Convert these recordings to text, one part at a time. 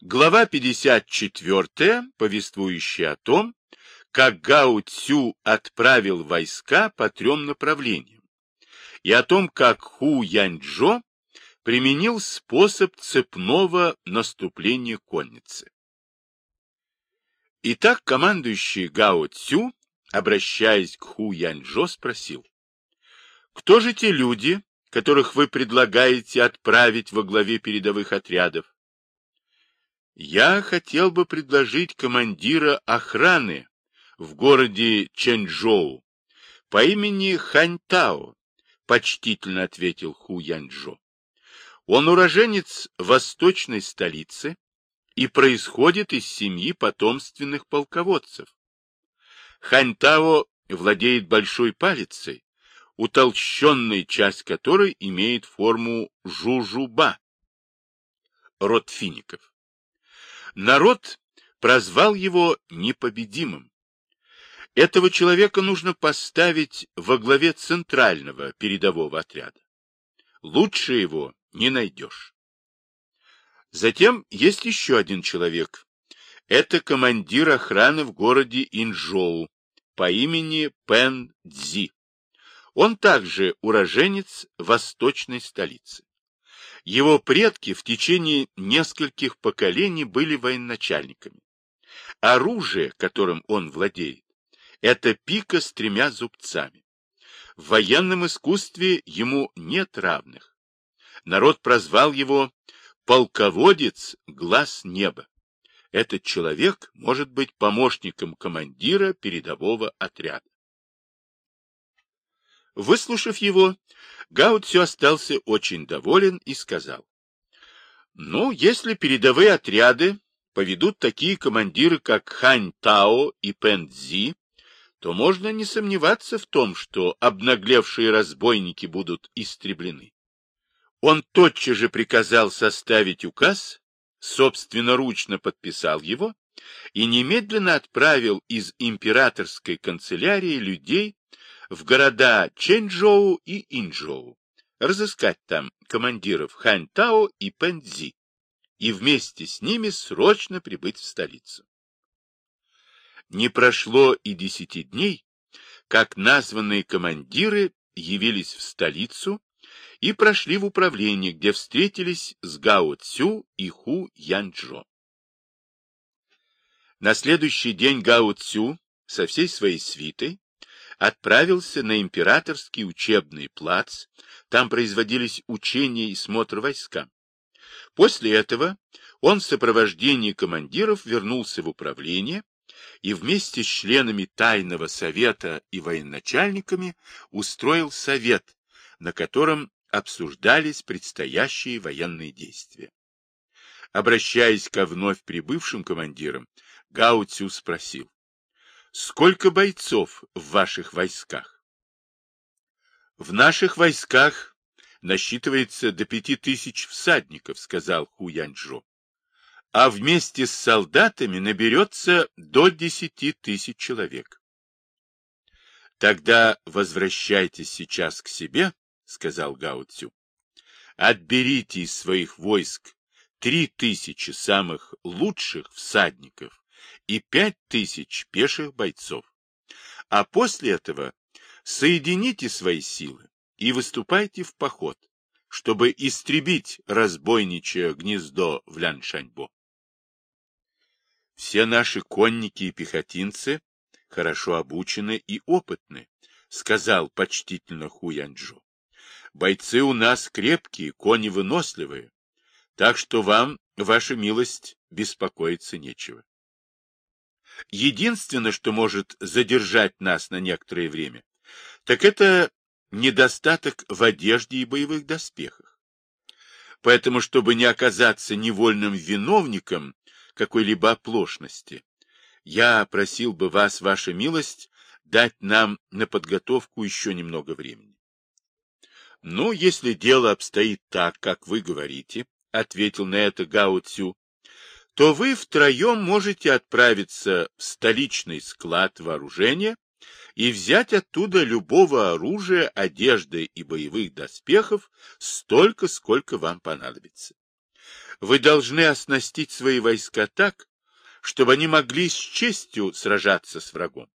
Глава 54, повествующая о том, как Гао Цю отправил войска по трем направлениям, и о том, как Ху Яньчжо применил способ цепного наступления конницы. Итак, командующий Гао Цю, обращаясь к Ху Яньчжо, спросил, «Кто же те люди, которых вы предлагаете отправить во главе передовых отрядов?» Я хотел бы предложить командира охраны в городе Чэньчжоу по имени Ханьтао, почтительно ответил Ху Янчжо. Он уроженец восточной столицы и происходит из семьи потомственных полководцев. Ханьтао владеет большой палицей, утолщенная часть которой имеет форму жужуба, род фиников. Народ прозвал его непобедимым. Этого человека нужно поставить во главе центрального передового отряда. Лучше его не найдешь. Затем есть еще один человек. Это командир охраны в городе Инжоу по имени Пен Цзи. Он также уроженец восточной столицы. Его предки в течение нескольких поколений были военачальниками. Оружие, которым он владеет, это пика с тремя зубцами. В военном искусстве ему нет равных. Народ прозвал его «полководец глаз неба». Этот человек может быть помощником командира передового отряда. Выслушав его, Гаут все остался очень доволен и сказал. Ну, если передовые отряды поведут такие командиры, как Хань Тао и Пен Цзи, то можно не сомневаться в том, что обнаглевшие разбойники будут истреблены. Он тотчас же приказал составить указ, собственноручно подписал его и немедленно отправил из императорской канцелярии людей в города Чэньчжоу и Инчжоу, разыскать там командиров Ханьтао и Пэнцзи и вместе с ними срочно прибыть в столицу. Не прошло и десяти дней, как названные командиры явились в столицу и прошли в управление, где встретились с Гао Цю и Ху Янчжо. На следующий день Гао Цю со всей своей свитой отправился на императорский учебный плац, там производились учения и смотр войска. После этого он в сопровождении командиров вернулся в управление и вместе с членами тайного совета и военачальниками устроил совет, на котором обсуждались предстоящие военные действия. Обращаясь ко вновь прибывшим командирам, Гао Цю спросил, Сколько бойцов в ваших войсках? В наших войсках насчитывается до пяти тысяч всадников, сказал Ху Янчжо. А вместе с солдатами наберется до десяти тысяч человек. Тогда возвращайтесь сейчас к себе, сказал Гао Цю. Отберите из своих войск три тысячи самых лучших всадников и пять тысяч пеших бойцов. А после этого соедините свои силы и выступайте в поход, чтобы истребить разбойничье гнездо в Ляншаньбо. Все наши конники и пехотинцы хорошо обучены и опытны, сказал почтительно Хуянджо. Бойцы у нас крепкие, кони выносливые, так что вам, ваша милость, беспокоиться нечего. Единственное, что может задержать нас на некоторое время, так это недостаток в одежде и боевых доспехах. Поэтому, чтобы не оказаться невольным виновником какой-либо оплошности, я просил бы вас, ваша милость, дать нам на подготовку еще немного времени. — Ну, если дело обстоит так, как вы говорите, — ответил на это Гао Цю, то вы втроем можете отправиться в столичный склад вооружения и взять оттуда любого оружия, одежды и боевых доспехов столько, сколько вам понадобится. Вы должны оснастить свои войска так, чтобы они могли с честью сражаться с врагом.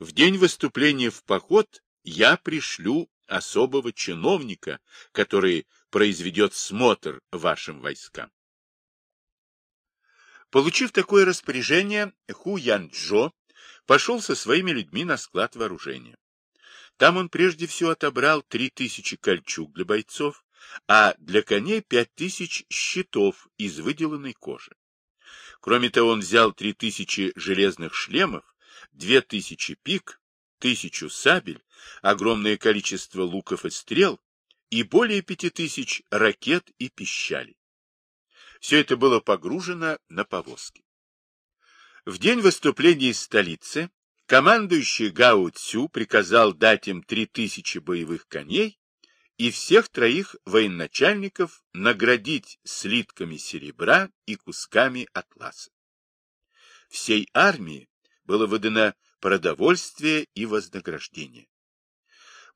В день выступления в поход я пришлю особого чиновника, который произведет смотр вашим войскам. Получив такое распоряжение, Ху Янчжо пошел со своими людьми на склад вооружения. Там он прежде всего отобрал три тысячи кольчуг для бойцов, а для коней пять тысяч щитов из выделанной кожи. Кроме того, он взял три тысячи железных шлемов, две тысячи пик, тысячу сабель, огромное количество луков и стрел и более пяти тысяч ракет и пищалей. Все это было погружено на повозки. В день выступления из столицы командующий Гао Цю приказал дать им три тысячи боевых коней и всех троих военачальников наградить слитками серебра и кусками атласа. Всей армии было выдано продовольствие и вознаграждение.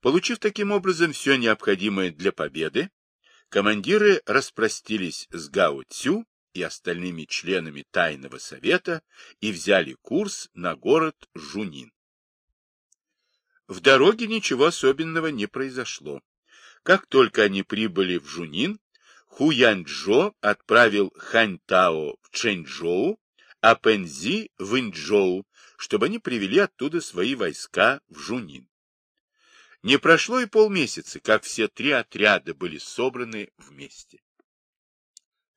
Получив таким образом все необходимое для победы, командиры распростились с Гао Цю и остальными членами Тайного Совета и взяли курс на город Жунин. В дороге ничего особенного не произошло. Как только они прибыли в Жунин, Ху Янчжо отправил Хань Тао в Чэньчжоу, а Пэнзи в Инчжоу, чтобы они привели оттуда свои войска в Жунин. Не прошло и полмесяца, как все три отряда были собраны вместе.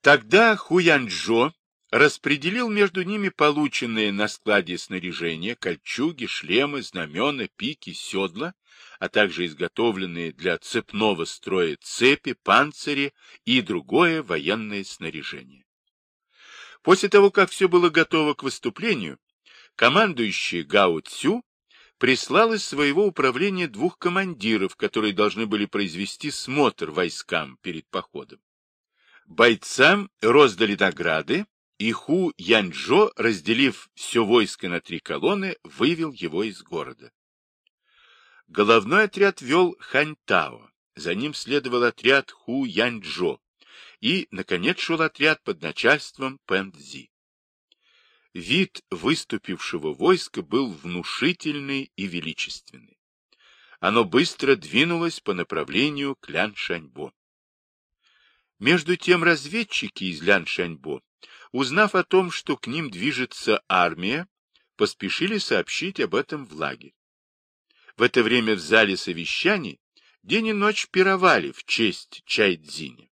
Тогда Хуянчжо распределил между ними полученные на складе снаряжение, кольчуги, шлемы, знамена, пики, седла, а также изготовленные для цепного строя цепи, панцири и другое военное снаряжение. После того, как все было готово к выступлению, командующий Гао Цю прислал из своего управления двух командиров, которые должны были произвести смотр войскам перед походом. Бойцам роздали награды, и Ху Янчжо, разделив все войско на три колонны, вывел его из города. Головной отряд вел Ханьтао, за ним следовал отряд Ху Янчжо, и, наконец, шел отряд под начальством Пэндзи. Вид выступившего войска был внушительный и величественный. Оно быстро двинулось по направлению к Ляншаньбо. Между тем разведчики из Ляншаньбо, узнав о том, что к ним движется армия, поспешили сообщить об этом в лагерь. В это время в зале совещаний день и ночь пировали в честь Чайдзиня.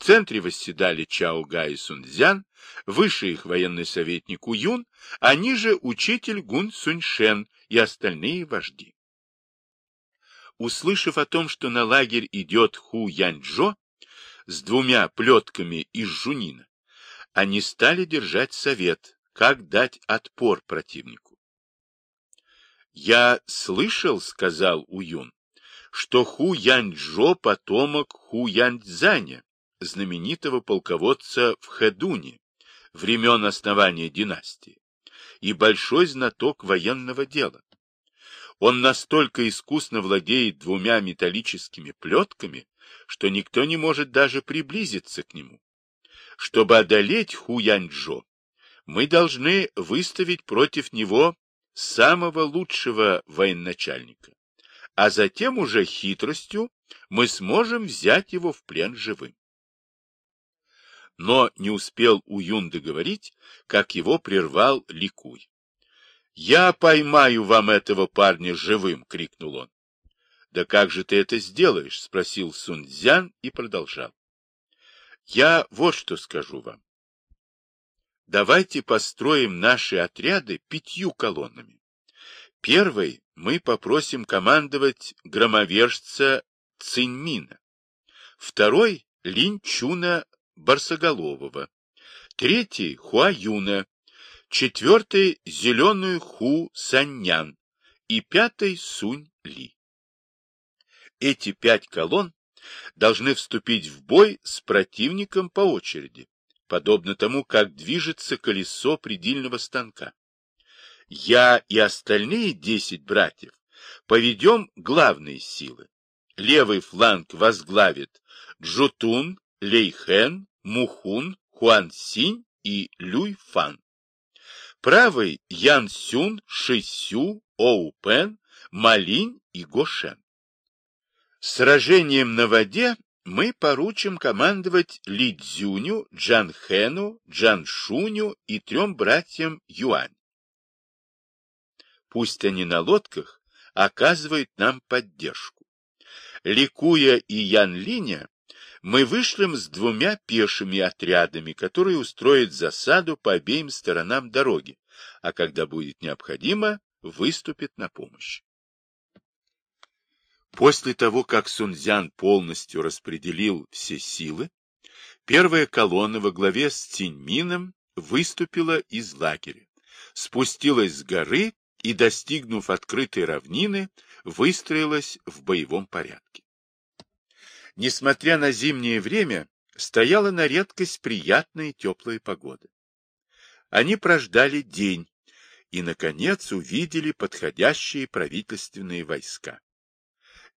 В центре восседали Чао Га и Сунцзян, выше их военный советник Уюн, а ниже учитель Гун Суньшен и остальные вожди. Услышав о том, что на лагерь идет Ху Янчжо с двумя плетками из жунина, они стали держать совет, как дать отпор противнику. «Я слышал, — сказал Уюн, — что Ху Янчжо — потомок Ху Янцзаня, знаменитого полководца в Хэдуне, времен основания династии, и большой знаток военного дела. Он настолько искусно владеет двумя металлическими плетками, что никто не может даже приблизиться к нему. Чтобы одолеть Ху Янчжо, мы должны выставить против него самого лучшего военачальника, а затем уже хитростью мы сможем взять его в плен живым. Но не успел Уюн договорить, как его прервал Ликуй. — Я поймаю вам этого парня живым! — крикнул он. — Да как же ты это сделаешь? — спросил Сунцзян и продолжал. — Я вот что скажу вам. Давайте построим наши отряды пятью колоннами. Первой мы попросим командовать громовержца Циньмина. Второй — Линчуна Барсоголового, третий — Хуаюна, четвертый — Зеленую Ху Саньян и пятый — Сунь Ли. Эти пять колонн должны вступить в бой с противником по очереди, подобно тому, как движется колесо предельного станка. Я и остальные десять братьев поведем главные силы. Левый фланг возглавит Джутун, Лейхен, Мухун, Хуан Синь и Люй Фан. Правый Ян Сюн, Ши Сю, Оу Пен, Малинь и Гошен. Сражением на воде мы поручим командовать Ли Цзюню, Джан Хэну, Джан Шуню и трем братьям Юань. Пусть они на лодках оказывают нам поддержку. Ликуя и Ян Линя мы вышлем с двумя пешими отрядами, которые устроят засаду по обеим сторонам дороги, а когда будет необходимо, выступит на помощь. После того, как Сунцзян полностью распределил все силы, первая колонна во главе с Циньмином выступила из лагеря, спустилась с горы и, достигнув открытой равнины, выстроилась в боевом порядке. Несмотря на зимнее время, стояла на редкость приятная теплая погода. Они прождали день и, наконец, увидели подходящие правительственные войска.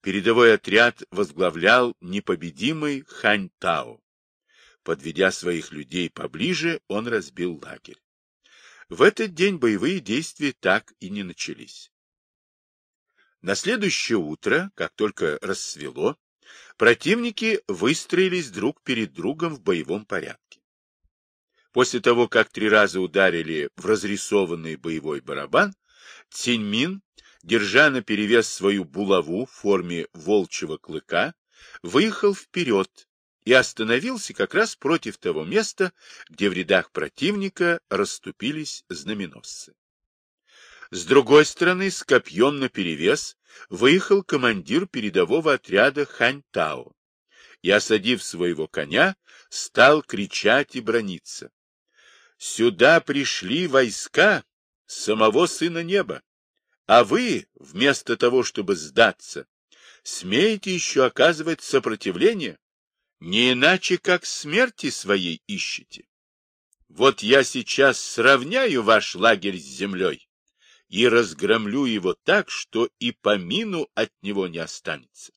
Передовой отряд возглавлял непобедимый Хань Тао. Подведя своих людей поближе, он разбил лагерь. В этот день боевые действия так и не начались. На следующее утро, как только рассвело, противники выстроились друг перед другом в боевом порядке. После того, как три раза ударили в разрисованный боевой барабан, Циньмин держа наперевес свою булаву в форме волчьего клыка, выехал вперед и остановился как раз против того места, где в рядах противника расступились знаменосцы. С другой стороны, с копьем наперевес, выехал командир передового отряда Хань Тао и, осадив своего коня, стал кричать и брониться. «Сюда пришли войска самого Сына Неба! А вы, вместо того, чтобы сдаться, смеете еще оказывать сопротивление? Не иначе, как смерти своей ищете. Вот я сейчас сравняю ваш лагерь с землей и разгромлю его так, что и помину от него не останется.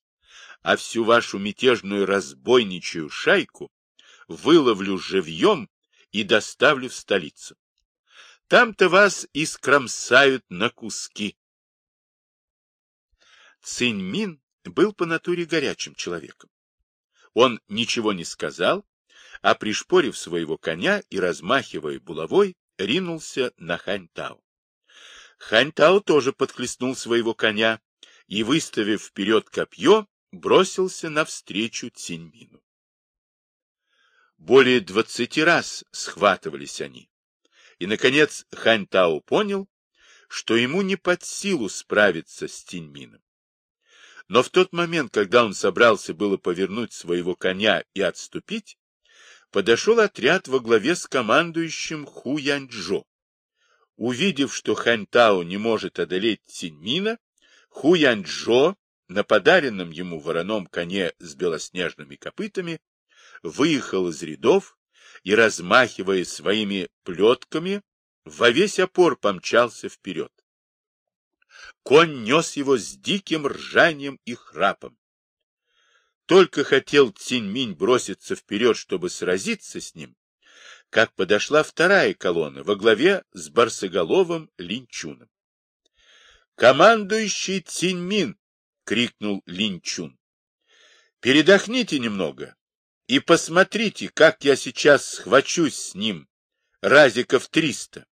А всю вашу мятежную разбойничью шайку выловлю живьем и доставлю в столицу. Там-то вас и скромсают на куски. Цинь был по натуре горячим человеком. Он ничего не сказал, а пришпорив своего коня и размахивая булавой, ринулся на Ханьтау. Ханьтау тоже подхлестнул своего коня и, выставив вперед копье, бросился навстречу Циньмину. Более двадцати раз схватывались они. И, наконец, Хань Тао понял, что ему не под силу справиться с Тиньмином. Но в тот момент, когда он собрался было повернуть своего коня и отступить, подошел отряд во главе с командующим Ху Яньчжо. Увидев, что Хань Тао не может одолеть Тиньмина, Ху Яньчжо на подаренном ему вороном коне с белоснежными копытами выехал из рядов и, размахивая своими плетками, во весь опор помчался вперед. Конь нес его с диким ржанием и храпом. Только хотел Циньминь броситься вперед, чтобы сразиться с ним, как подошла вторая колонна во главе с барсоголовым Линчуном. «Командующий Циньмин!» — крикнул Линчун. «Передохните немного, и посмотрите, как я сейчас схвачусь с ним, разиков триста.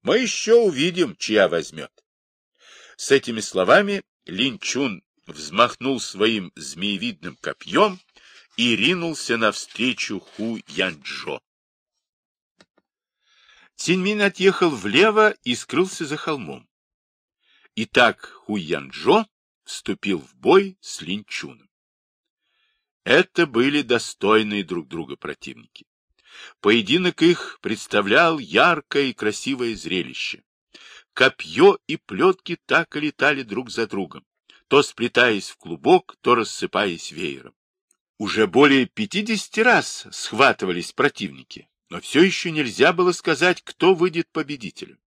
Мы еще увидим, чья возьмет. С этими словами Линчун взмахнул своим змеевидным копьем и ринулся навстречу Ху Янчжо. Циньмин отъехал влево и скрылся за холмом. Итак, Ху Янчжо вступил в бой с Линчуном. Это были достойные друг друга противники. Поединок их представлял яркое и красивое зрелище. Копье и плетки так и летали друг за другом, то сплетаясь в клубок, то рассыпаясь веером. Уже более пятидесяти раз схватывались противники, но все еще нельзя было сказать, кто выйдет победителем.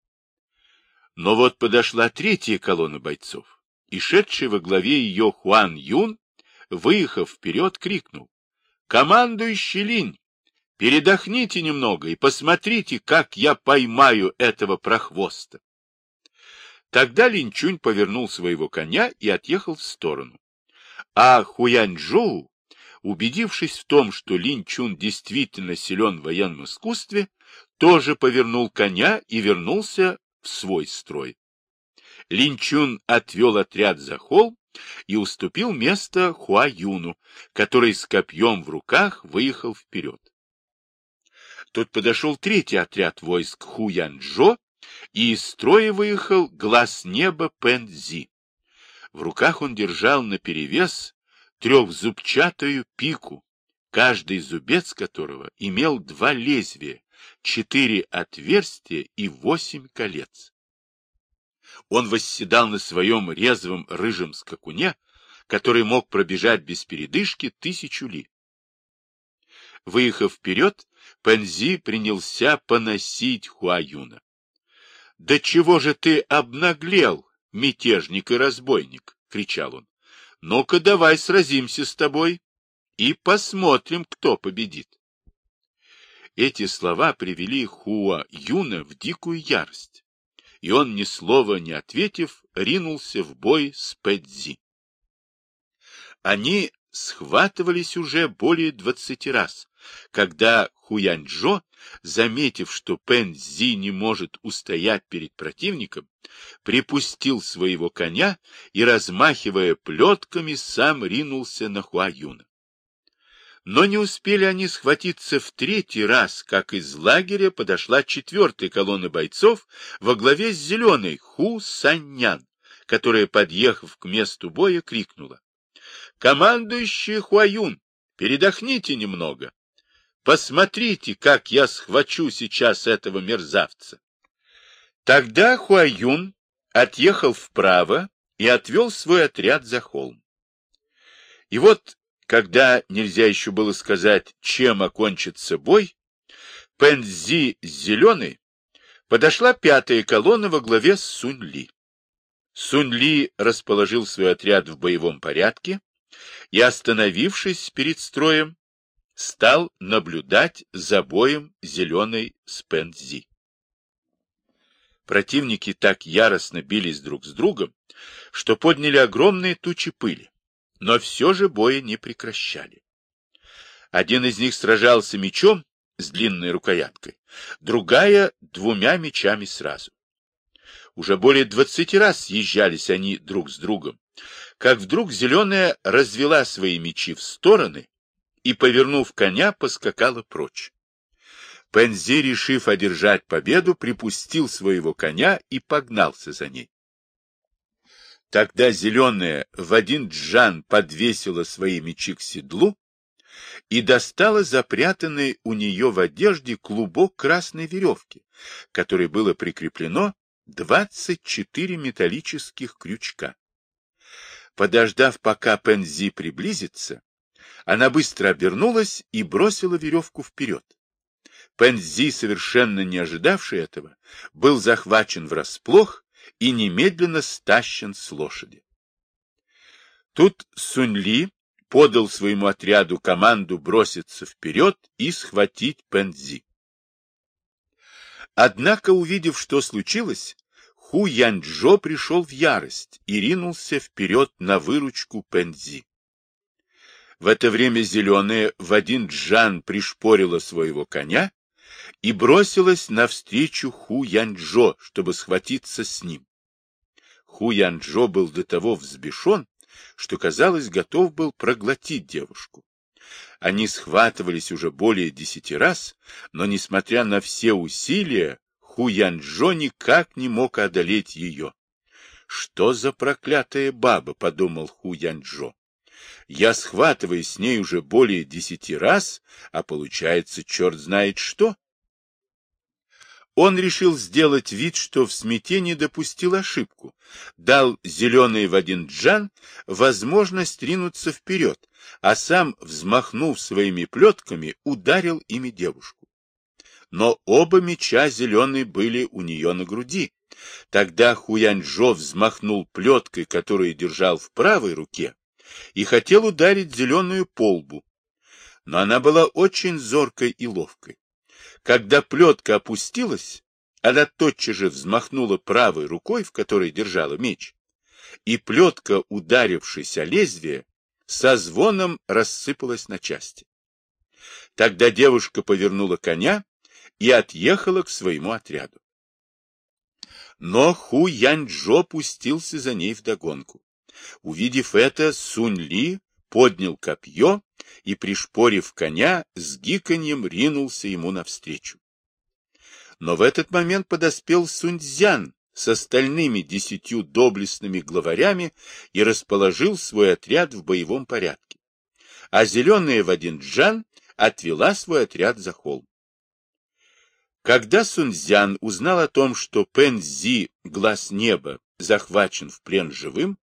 Но вот подошла третья колонна бойцов, и шедший во главе ее Хуан Юн выехав вперед, крикнул. «Командующий Линь, Передохните немного и посмотрите, как я поймаю этого прохвоста. Тогда Линчунь повернул своего коня и отъехал в сторону. А Хуянчжоу, убедившись в том, что Линчун действительно силен в военном искусстве, тоже повернул коня и вернулся в свой строй. Линчун отвел отряд за холм и уступил место Хуаюну, который с копьем в руках выехал вперед. Тут подошел третий отряд войск Хуянчжо, и из строя выехал глаз неба Пензи. В руках он держал наперевес трехзубчатую пику, каждый зубец которого имел два лезвия, четыре отверстия и восемь колец. Он восседал на своем резвом рыжем скакуне, который мог пробежать без передышки тысячу ли. Выехав вперед, Пензи принялся поносить Хуаюна. — Да чего же ты обнаглел, мятежник и разбойник? — кричал он. — Ну-ка давай сразимся с тобой и посмотрим, кто победит. Эти слова привели Хуа Юна в дикую ярость, и он, ни слова не ответив, ринулся в бой с Пэдзи. Они схватывались уже более двадцати раз, когда Хуянчжо, заметив, что Пэнзи не может устоять перед противником, припустил своего коня и, размахивая плетками, сам ринулся на Хуаюна. Но не успели они схватиться в третий раз, как из лагеря подошла четвертая колонна бойцов во главе с зеленой Ху Саньян, которая, подъехав к месту боя, крикнула. «Командующий Хуаюн, передохните немного. Посмотрите, как я схвачу сейчас этого мерзавца». Тогда Хуаюн отъехал вправо и отвел свой отряд за холм. И вот когда нельзя еще было сказать, чем окончится бой, Пензи с Зеленой подошла пятая колонна во главе с Сунь-Ли. Сунь-Ли расположил свой отряд в боевом порядке и, остановившись перед строем, стал наблюдать за боем Зеленой с Пензи. Противники так яростно бились друг с другом, что подняли огромные тучи пыли но все же боя не прекращали. Один из них сражался мечом с длинной рукояткой, другая — двумя мечами сразу. Уже более двадцати раз съезжались они друг с другом, как вдруг Зеленая развела свои мечи в стороны и, повернув коня, поскакала прочь. Пензи, решив одержать победу, припустил своего коня и погнался за ней. Тогда зеленая в один джан подвесила свои мечи к седлу и достала запрятанный у нее в одежде клубок красной веревки, которой было прикреплено 24 металлических крючка. Подождав, пока Пензи приблизится, она быстро обернулась и бросила веревку вперед. Пензи, совершенно не ожидавший этого, был захвачен врасплох и немедленно стащен с лошади. Тут Сунь-Ли подал своему отряду команду броситься вперед и схватить Пензи. Однако, увидев, что случилось, Ху Янчжо пришел в ярость и ринулся вперед на выручку Пензи. В это время зеленая в один джан пришпорила своего коня и бросилась навстречу Ху Янчжо, чтобы схватиться с ним. Ху Янчжо был до того взбешен, что, казалось, готов был проглотить девушку. Они схватывались уже более десяти раз, но, несмотря на все усилия, Ху Янчжо никак не мог одолеть ее. «Что за проклятая баба?» — подумал Ху Янчжо. «Я схватываюсь с ней уже более десяти раз, а получается черт знает что». Он решил сделать вид, что в смятении допустил ошибку, дал зеленый в один джан возможность ринуться вперед, а сам, взмахнув своими плетками, ударил ими девушку. Но оба меча зеленые были у нее на груди. Тогда Хуяньжо взмахнул плеткой, которую держал в правой руке, и хотел ударить зеленую полбу. но она была очень зоркой и ловкой. Когда плетка опустилась, она тотчас же взмахнула правой рукой, в которой держала меч, и плетка, ударившись о лезвие, со звоном рассыпалась на части. Тогда девушка повернула коня и отъехала к своему отряду. Но Ху Яньчжо пустился за ней вдогонку. Увидев это, Сунь Ли поднял копье и, пришпорив коня, с гиканьем ринулся ему навстречу. Но в этот момент подоспел Суньцзян с остальными десятью доблестными главарями и расположил свой отряд в боевом порядке. А зеленая в один джан отвела свой отряд за холм. Когда Сунцзян узнал о том, что Пэнзи, глаз неба, захвачен в плен живым,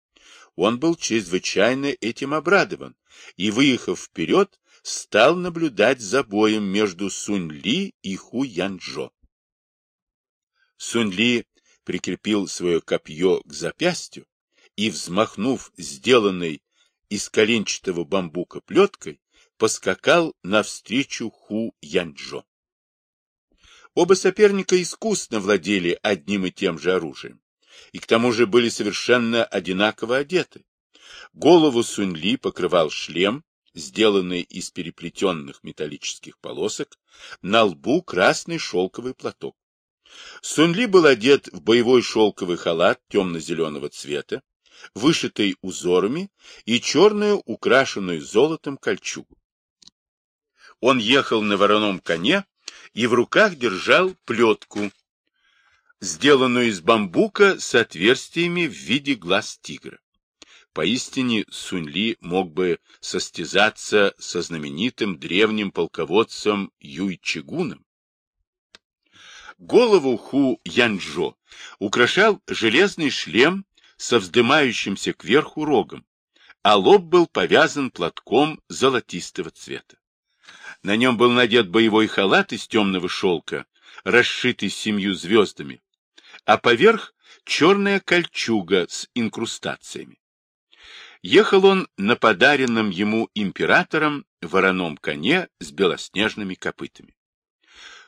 он был чрезвычайно этим обрадован и, выехав вперед, стал наблюдать за боем между Сунь-Ли и Ху-Янчжо. Сунь-Ли прикрепил свое копье к запястью и, взмахнув сделанной из коленчатого бамбука плеткой, поскакал навстречу Ху-Янчжо. Оба соперника искусно владели одним и тем же оружием и к тому же были совершенно одинаково одеты. Голову Суньли покрывал шлем, сделанный из переплетенных металлических полосок, на лбу красный шелковый платок. Суньли был одет в боевой шелковый халат темно-зеленого цвета, вышитый узорами и черную, украшенную золотом кольчугу. Он ехал на вороном коне и в руках держал плетку, сделанную из бамбука с отверстиями в виде глаз тигра. Поистине Суньли мог бы состязаться со знаменитым древним полководцем Юйчигуном. Голову Ху Янчжо украшал железный шлем со вздымающимся кверху рогом, а лоб был повязан платком золотистого цвета. На нем был надет боевой халат из темного шелка, расшитый семью звездами, а поверх черная кольчуга с инкрустациями. Ехал он на подаренном ему императором вороном коне с белоснежными копытами.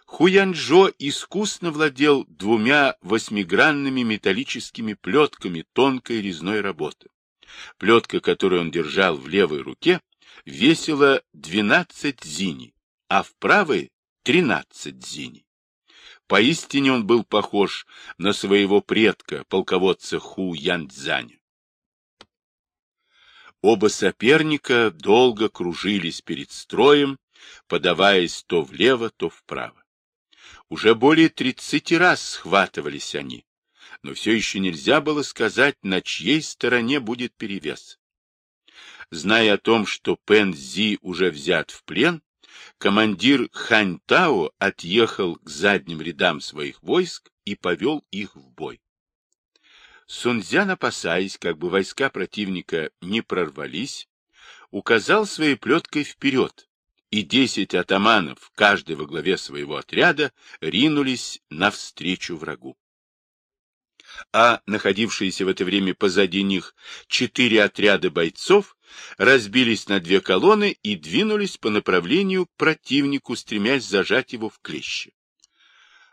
Хуянжо искусно владел двумя восьмигранными металлическими плетками тонкой резной работы. Плетка, которую он держал в левой руке, весила 12 зини, а в правой — 13 зини. Поистине он был похож на своего предка, полководца Ху Янцзаня. Оба соперника долго кружились перед строем, подаваясь то влево, то вправо. Уже более тридцати раз схватывались они, но все еще нельзя было сказать, на чьей стороне будет перевес. Зная о том, что Пен Зи уже взят в плен, командир Ханьтао отъехал к задним рядам своих войск и повел их в бой. Сунцзян, опасаясь, как бы войска противника не прорвались, указал своей плеткой вперед, и десять атаманов, каждый во главе своего отряда, ринулись навстречу врагу. А находившиеся в это время позади них четыре отряда бойцов разбились на две колонны и двинулись по направлению к противнику, стремясь зажать его в клещи.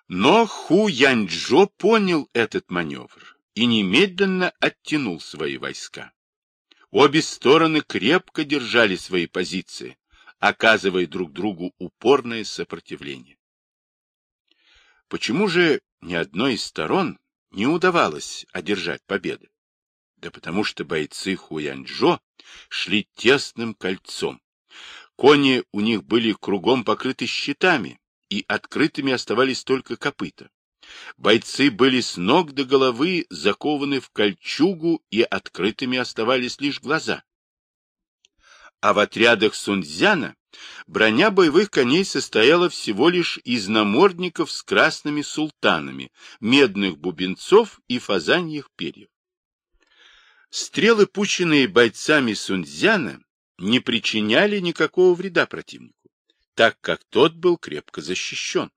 Но Ху Яньчжо понял этот маневр и немедленно оттянул свои войска. Обе стороны крепко держали свои позиции, оказывая друг другу упорное сопротивление. Почему же ни одной из сторон не удавалось одержать победы? Да потому что бойцы Хуянчжо шли тесным кольцом. Кони у них были кругом покрыты щитами, и открытыми оставались только копыта. Бойцы были с ног до головы закованы в кольчугу, и открытыми оставались лишь глаза. А в отрядах Сунцзяна броня боевых коней состояла всего лишь из намордников с красными султанами, медных бубенцов и фазаньих перьев. Стрелы, пущенные бойцами Сунцзяна, не причиняли никакого вреда противнику, так как тот был крепко защищен.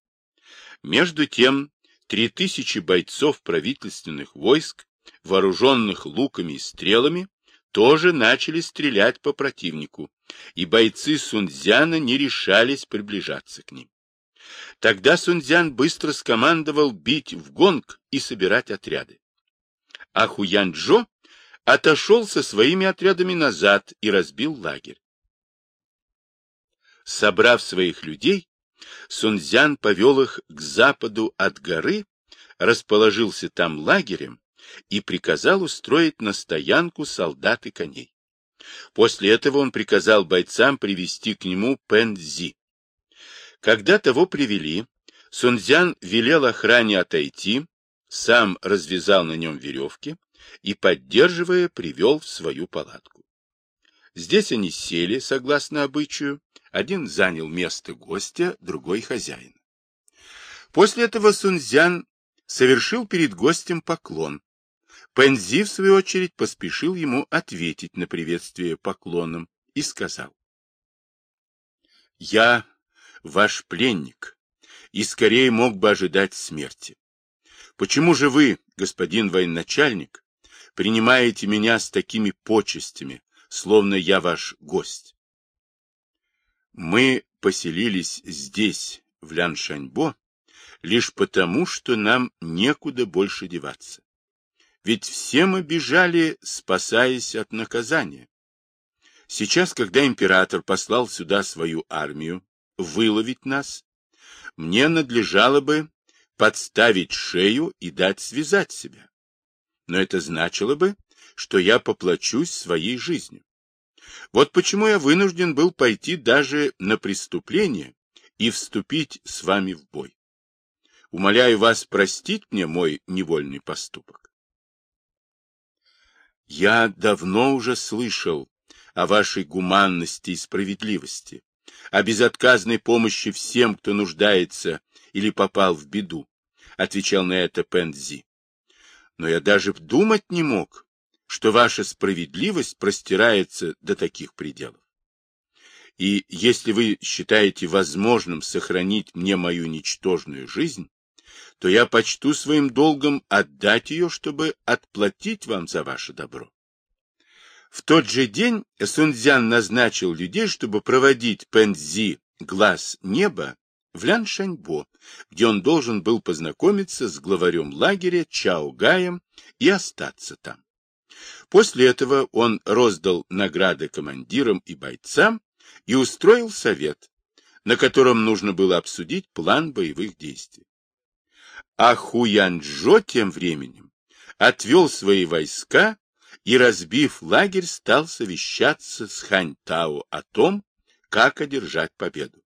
Между тем, три тысячи бойцов правительственных войск, вооруженных луками и стрелами, тоже начали стрелять по противнику, и бойцы Сунцзяна не решались приближаться к ним. Тогда Сунцзян быстро скомандовал бить в гонг и собирать отряды. А Хуянчжо отошел со своими отрядами назад и разбил лагерь. Собрав своих людей, Сунцзян повел их к западу от горы, расположился там лагерем и приказал устроить на стоянку солдат и коней. После этого он приказал бойцам привести к нему Пэнзи. Когда того привели, Сунцзян велел охране отойти, сам развязал на нем веревки и, поддерживая, привел в свою палатку. Здесь они сели, согласно обычаю, один занял место гостя, другой хозяин. После этого Сунцзян совершил перед гостем поклон. Пензи, в свою очередь, поспешил ему ответить на приветствие поклоном и сказал. «Я ваш пленник и скорее мог бы ожидать смерти. Почему же вы, господин военачальник, принимаете меня с такими почестями, словно я ваш гость? Мы поселились здесь, в Ляншаньбо, лишь потому, что нам некуда больше деваться. Ведь все мы бежали, спасаясь от наказания. Сейчас, когда император послал сюда свою армию выловить нас, мне надлежало бы подставить шею и дать связать себя. Но это значило бы, что я поплачусь своей жизнью. Вот почему я вынужден был пойти даже на преступление и вступить с вами в бой. Умоляю вас простить мне мой невольный поступок. Я давно уже слышал о вашей гуманности и справедливости, о безотказной помощи всем, кто нуждается или попал в беду, отвечал на это Пензи. Но я даже думать не мог, что ваша справедливость простирается до таких пределов. И если вы считаете возможным сохранить мне мою ничтожную жизнь, то я почту своим долгом отдать ее, чтобы отплатить вам за ваше добро. В тот же день Сунцзян назначил людей, чтобы проводить Пэнзи глаз неба в Ляншаньбо, где он должен был познакомиться с главарем лагеря Чао Гаем и остаться там. После этого он роздал награды командирам и бойцам и устроил совет, на котором нужно было обсудить план боевых действий. А Хуянчжо тем временем отвел свои войска и, разбив лагерь, стал совещаться с Ханьтао о том, как одержать победу.